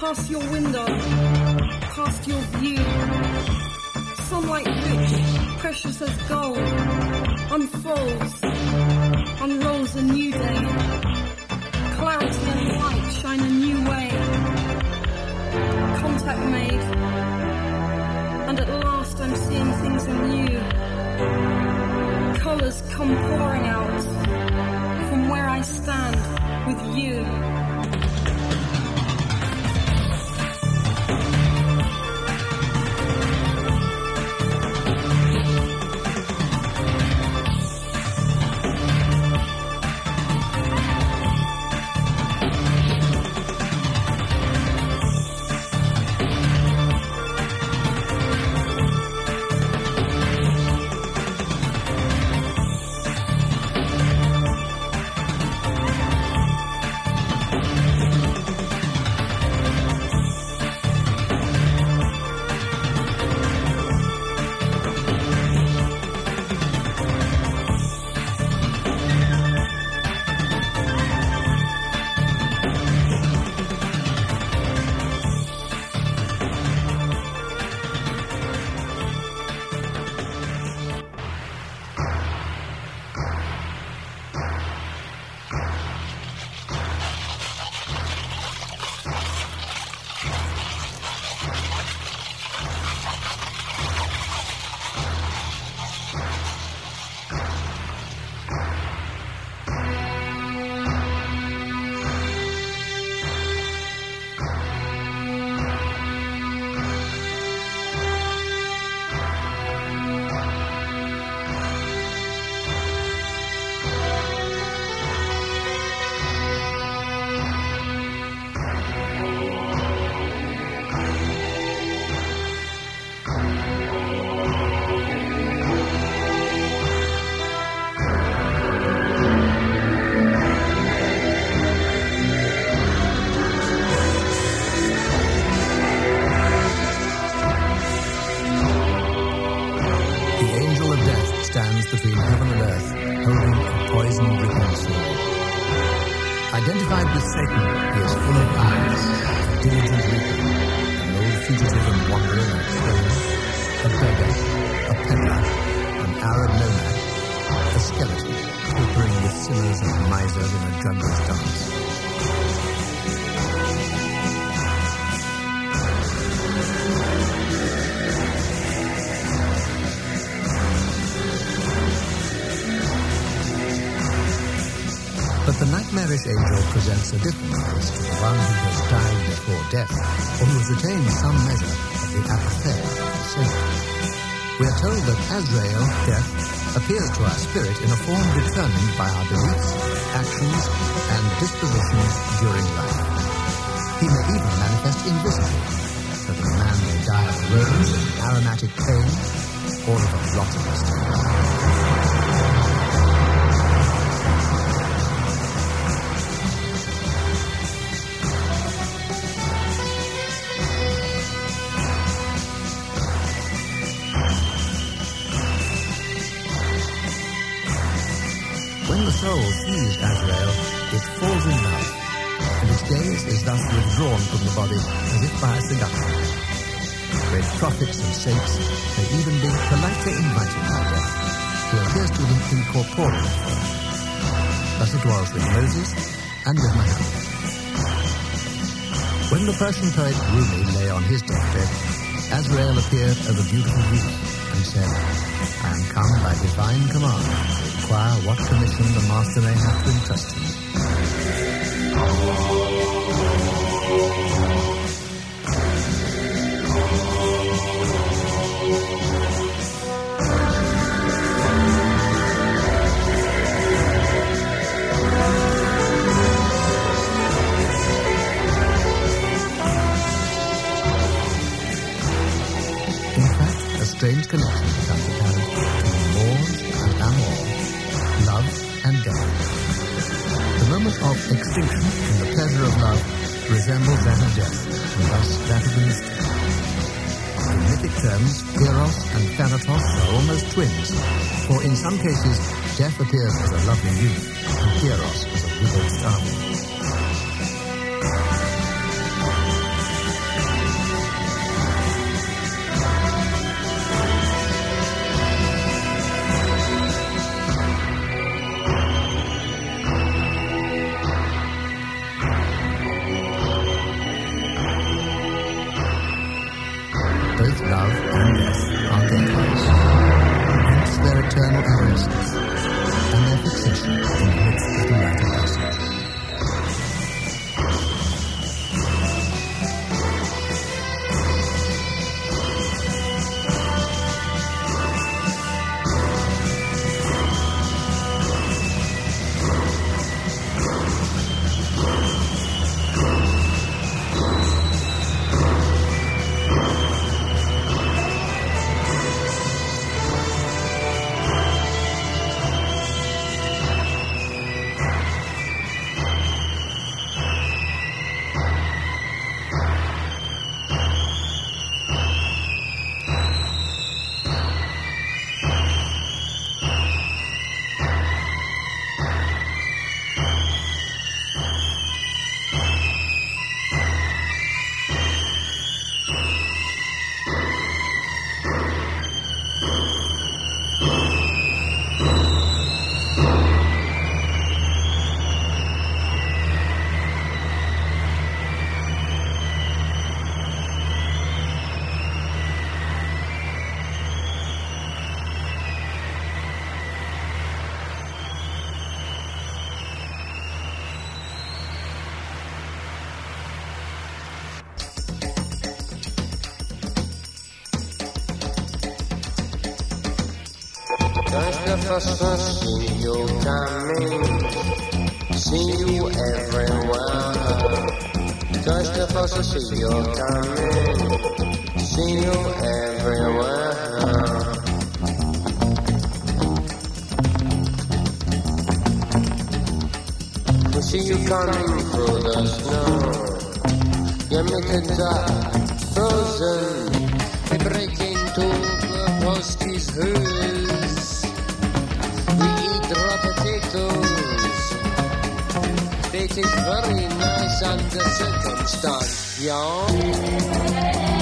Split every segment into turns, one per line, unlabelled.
past your window, past your view. Sunlight rich, precious as gold, unfolds, unrolls a new day. Clarity and light shine a new way. Contact made, and at last I'm seeing things anew. Colors come pouring out from where I stand with you.
The nightmarish angel presents a different face to the one who has died before death, or who has retained some measure of the apatheia of the saint. We are told that Azrael, death, appears to our spirit in a form determined by our beliefs, actions, and dispositions during life. He may even manifest invisibly, so that a man may die of rose, an aromatic pain, or of a rotten stomach. The soul sees Azrael, it falls in love, and its gaze is thus withdrawn from the body as if by seduction. Great prophets and saints may even be politely invited by death, who appears to them in corporeal form. Thus it was with Moses and with Muhammad. When the Persian poet Rumi lay on his deathbed, Azrael appeared as a beautiful youth and said, I am come by divine command to inquire what commission the master may have to entrust to some cases, death appears as a lovely youth, and Eros as a withered starveling.
First you coming, see you everywhere. Just to see you coming, see you everywhere. We see you coming through the snow. You make it dark, frozen. We break into the posties' holes tattoos. It is very nice under circumstance, y'all.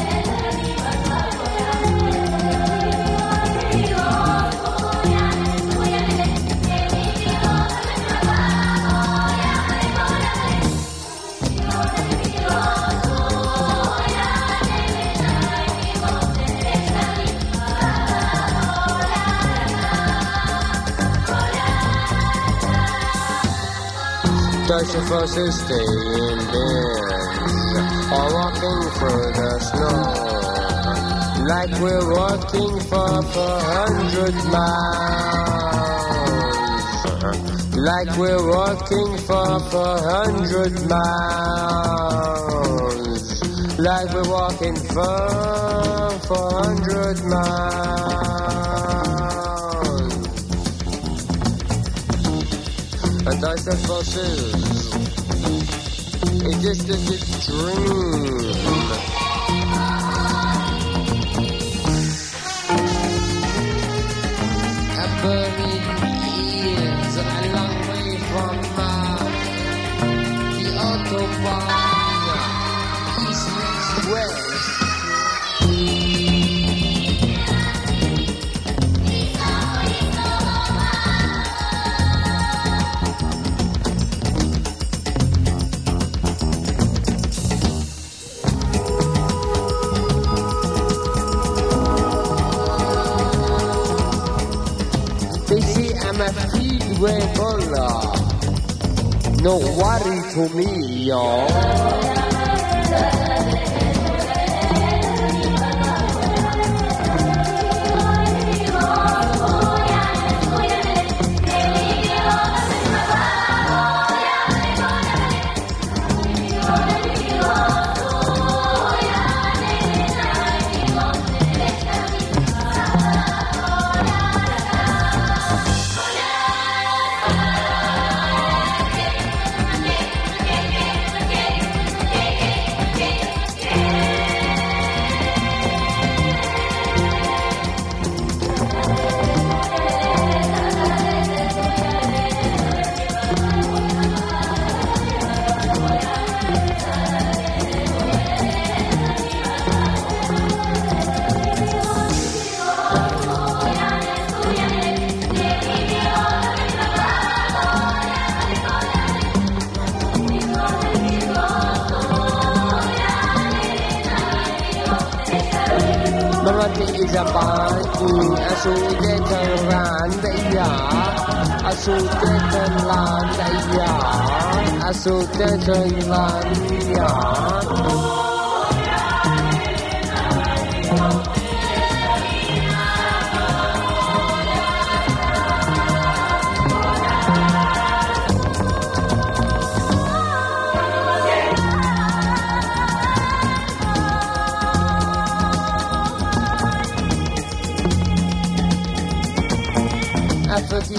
Us who stay in bins are walking through the snow like we're walking for four hundred miles. Like we're walking for four hundred miles. Like we're walking for four hundred miles. Bosses, it just a dream. No worry to me, y'all. Melody is a party, a Sudetenland, ja. A Sudetenland, ja. A Sudetenland, ja.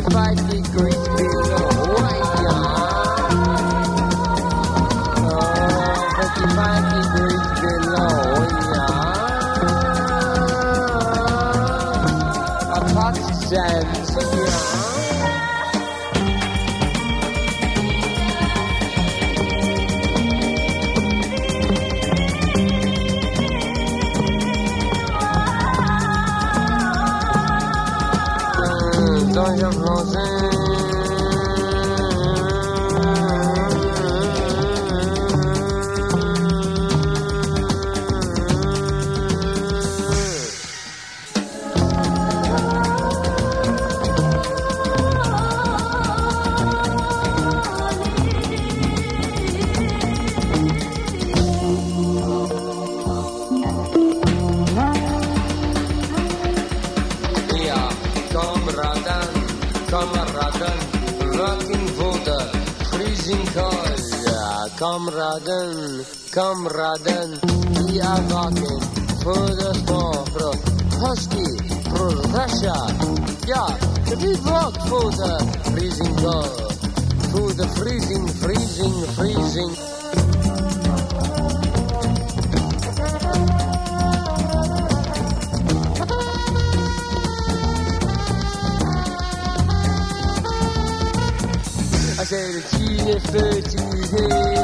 At kameraden, kameraden, we are working for the for husky, for Russia. Ja, we work for the freezing cold, for the freezing, freezing, freezing. I said, tea is 30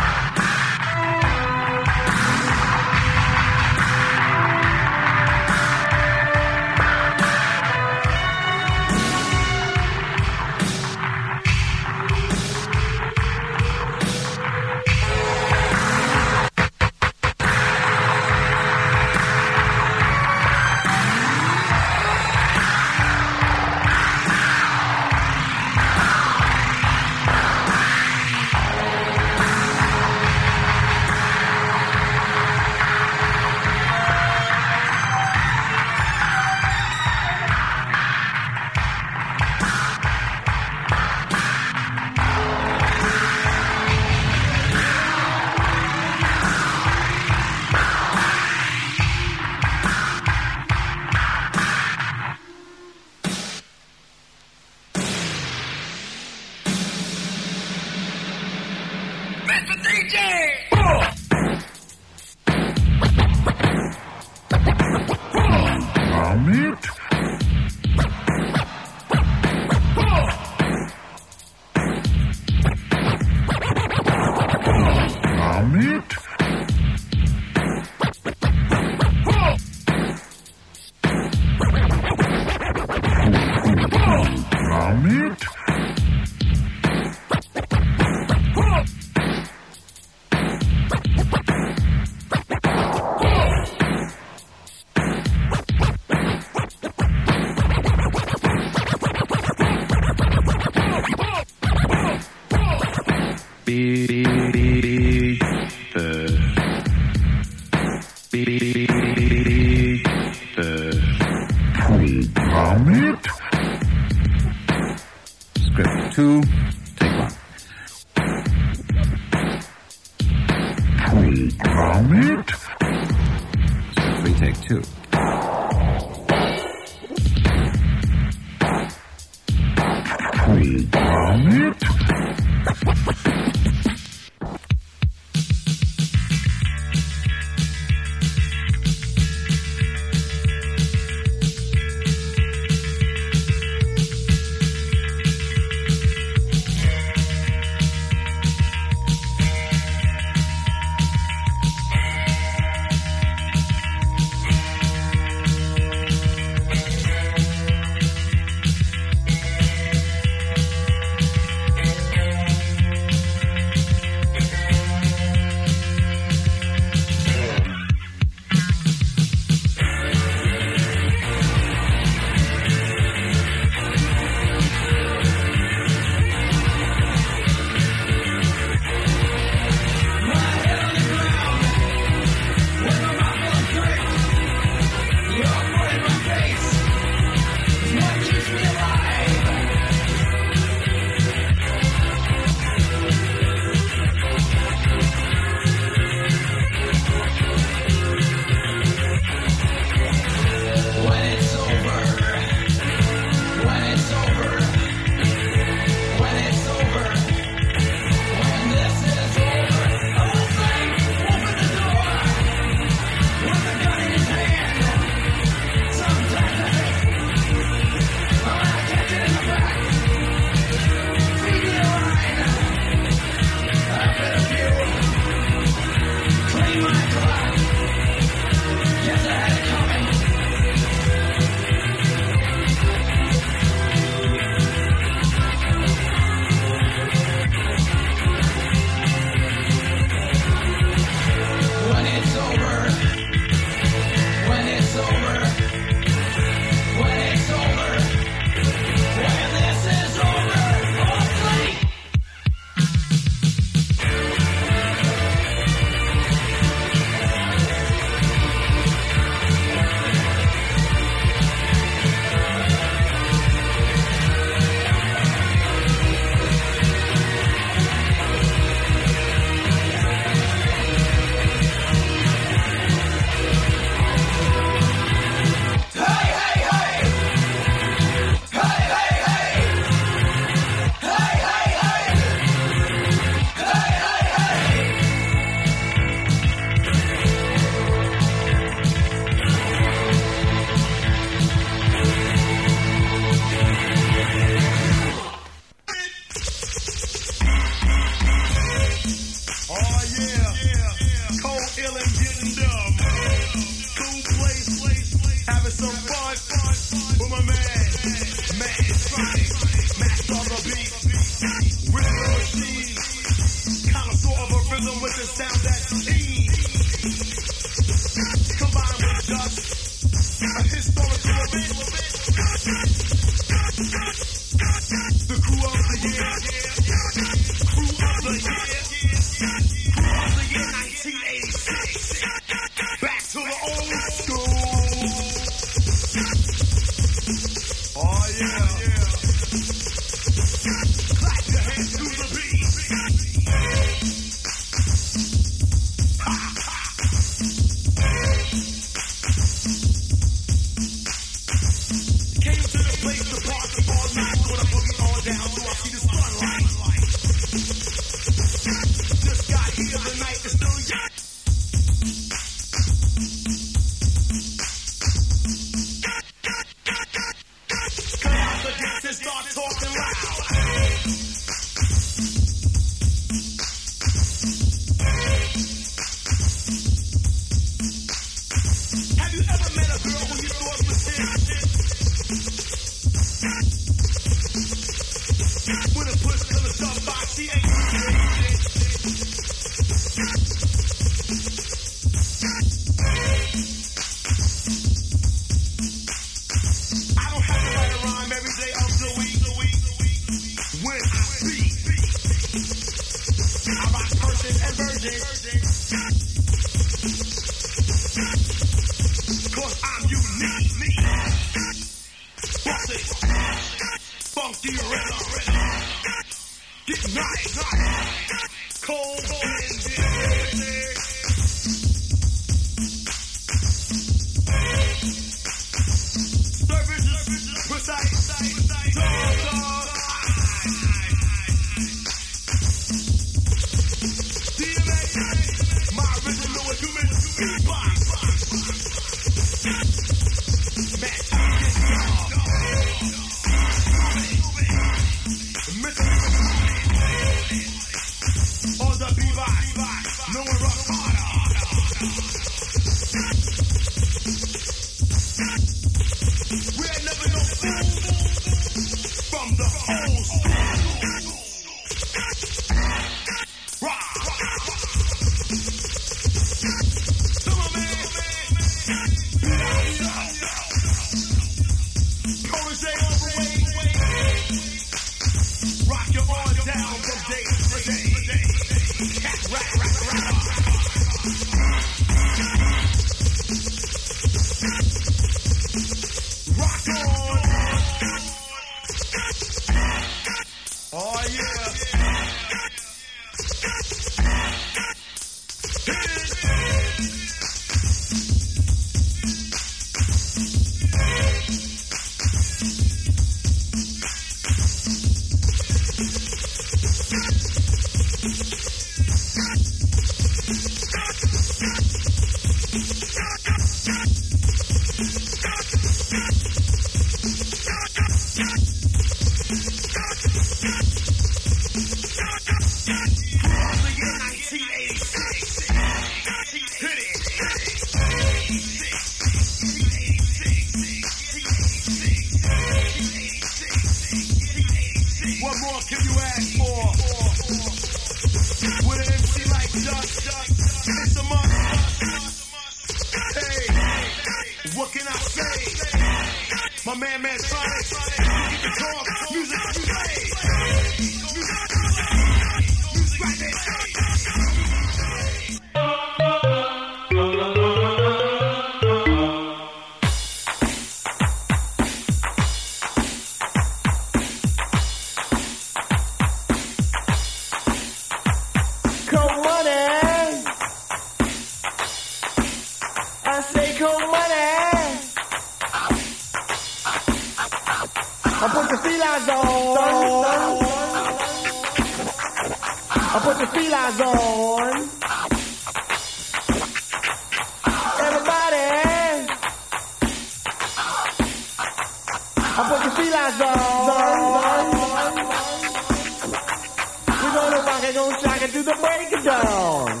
so I can do the
breakdown.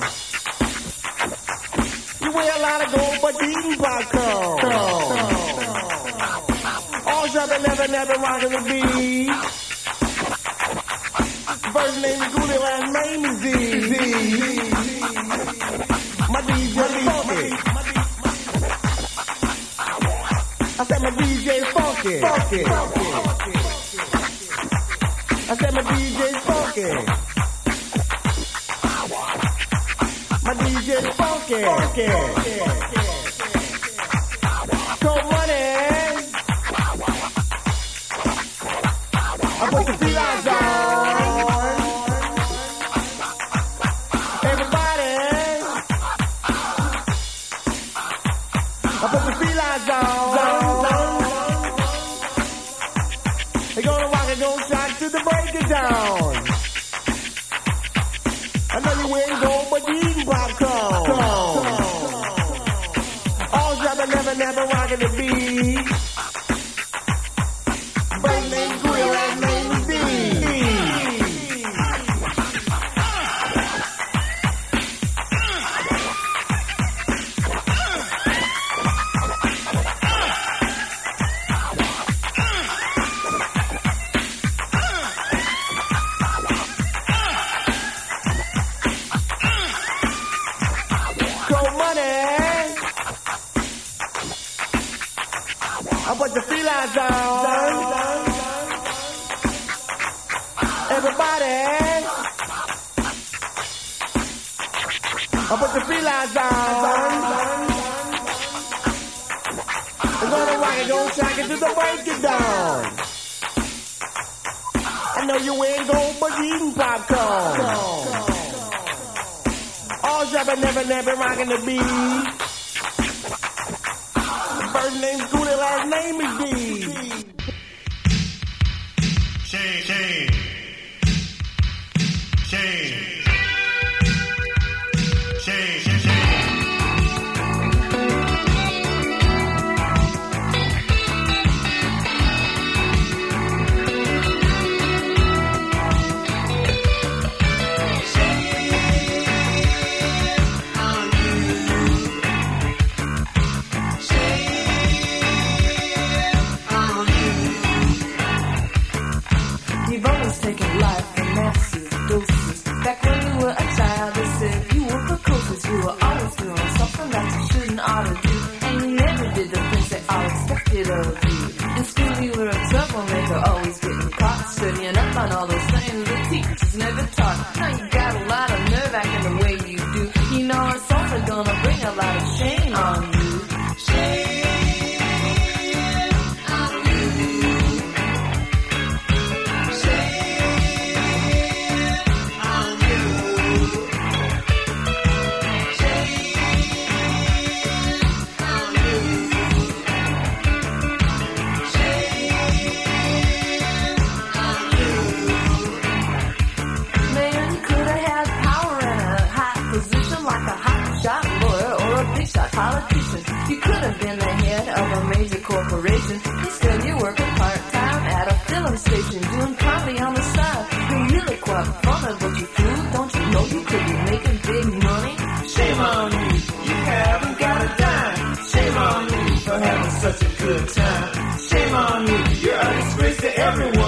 You wear a lot of gold, but you eating popcorn. All seven, never, never rocking the beat. First name is Goody, last name is Z. My DJ funky. I said my DJ funky. I said my DJ funky. DJ Funky. funky. funky. eating popcorn. All jumping, never, never rocking the beat. First name, school, last name
kiddos. In school we were a troublemaker, always getting caught, studying up on all those things the teachers never taught. such a good time. Shame on you, you're a disgrace to everyone.